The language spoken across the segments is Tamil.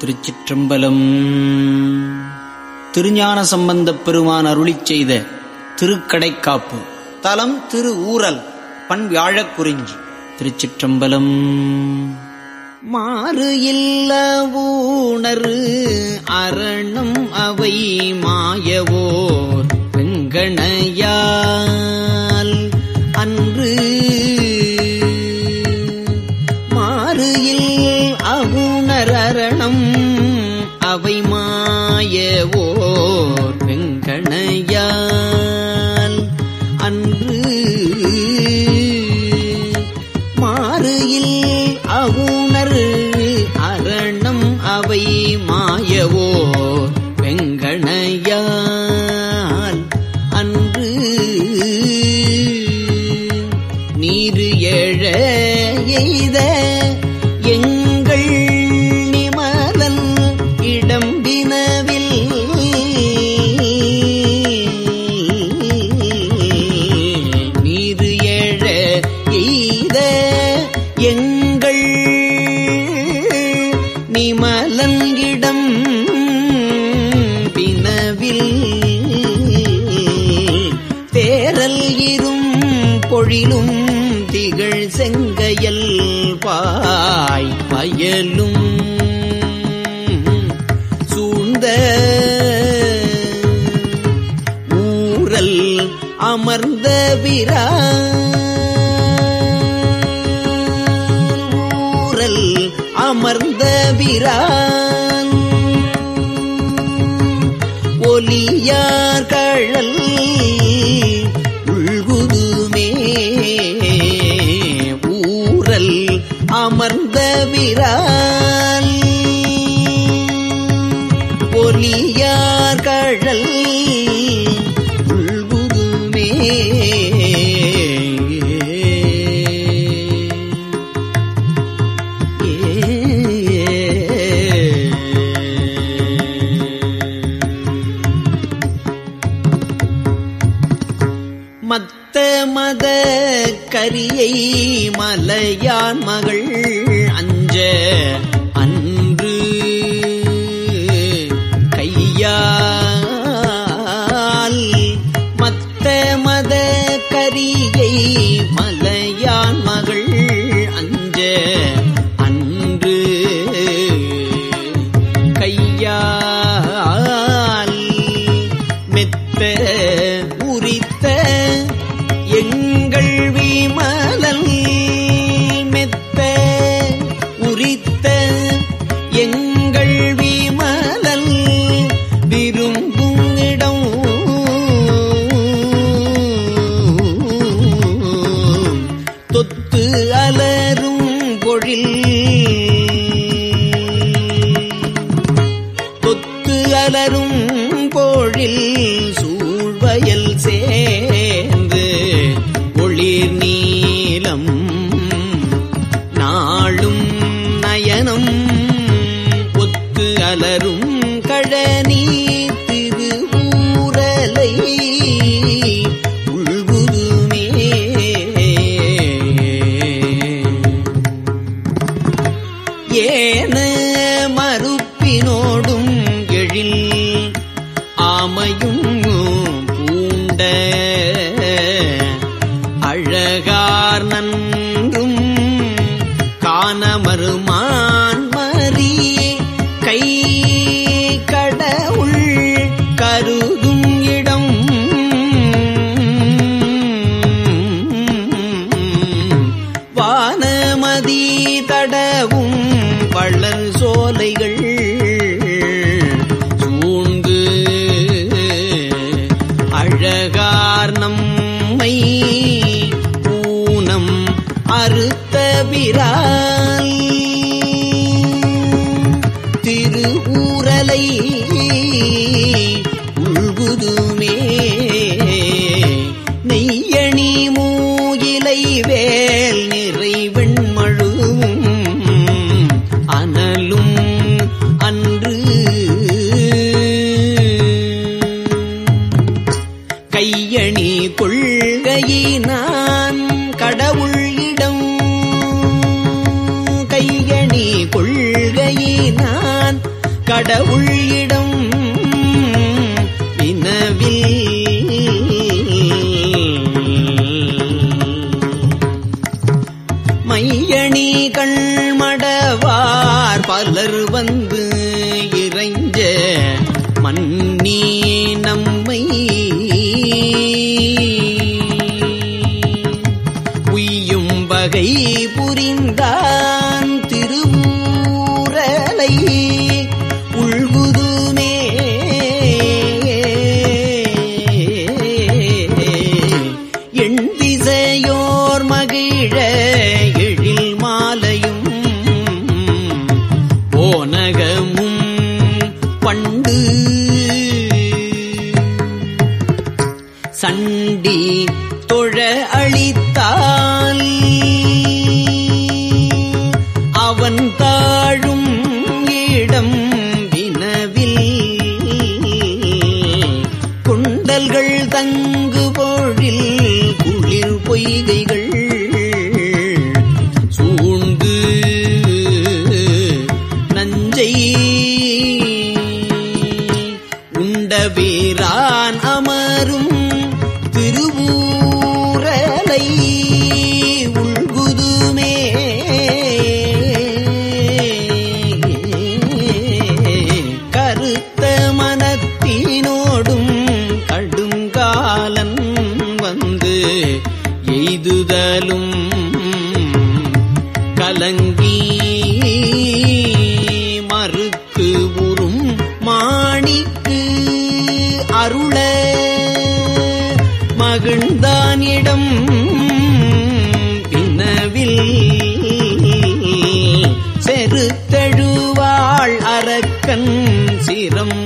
திருச்சிற்றம்பலம். திருஞான சம்பந்தப் பெருமான் அருளிச் செய்த திருக்கடைக்காப்பு. தலம் திரு ஊரல் பண் வியாழக் குறிஞ்சி. திருச்சிற்றம்பலம். மாறு இல்ல ஊணர் அரணம் அவை மாயவோர். வெங்கண ಸಿರೀ தேரல் இரும் பொழிலும் திகழ் செங்கையல் பாய் பயலும் சூழ்ந்த ஊரல் அமர்ந்த விரா ஊரல் அமர்ந்த விரா ஒலியார் உள்குதுமே. ஊரல் அமர்ந்த விரா மத்த மத கரியை மலையான் மகள் அஞ்ச ஏன மறுப்பினோடும் எழில் ஆமையும் அறுத்த விரால் திரு உள்குதுமே வினவில் மையணி கண்மடவார் பலர் வந்து இறைஞ்ச மன்னி நம்மை. உய்யும் வகை புரிந்தான் ஓனகமும் பண்டு. சண்டி தொழ அளித்தால் அவன் தாழும் இடம் வினவில். குண்டல்கள் தங்கு பொழில் குளிர் பொய்கைகள் சிரம்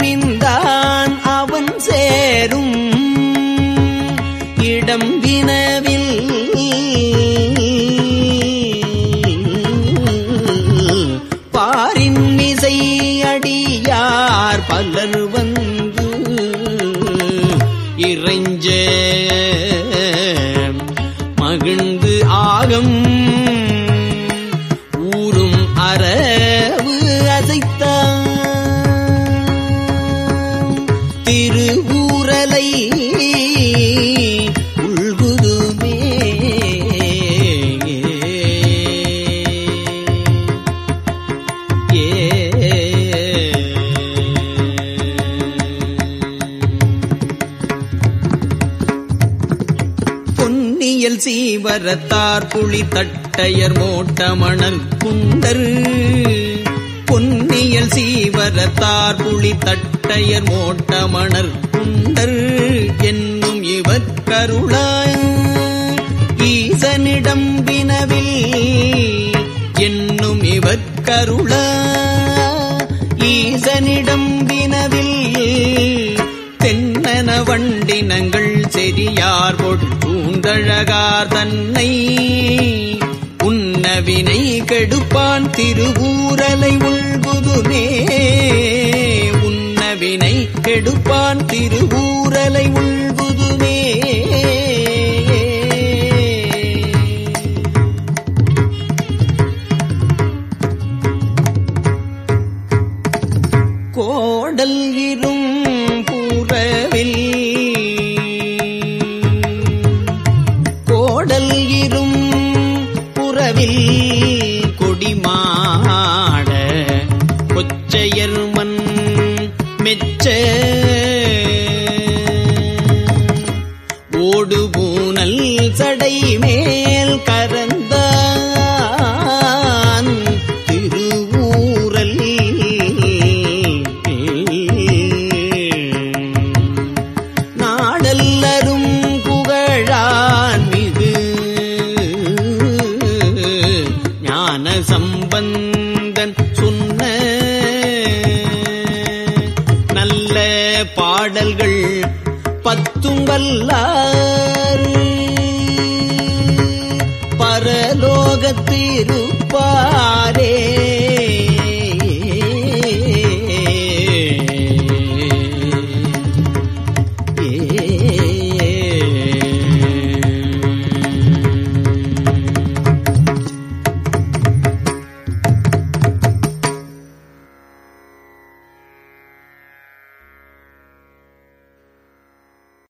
நிமிந்தான் அவன் சேரும். இடம் வினவில் வரத்தார் புளி தட்டையர் மோட்டமணல் குண்டர். பொன்னியல் சீவரத்தார் புளி தட்டையர் மோட்டமணல் குண்டர். என்னும் இவர் கருளாய் ஈசனிடம் வினவில் என்னும் இவர் கருளா ஈசனிடம் வினவில் தென்னன வண்டினங்கள் செரியார் பொட்டூந்தழகார் தன்னை உன்னவினை கெடுப்பான் திருவூரலை உள்புதுமே உன்னவினை கெடுப்பான் திருவூரலை உள்புதுமே கோடல் இரும் கரை மேல் கரந்தான் திருவூரல் நாடல்லரும் புகழான் மீது ஞான சம்பந்தன் சொன்ன நல்ல பாடல்கள் பத்தும் வல்லா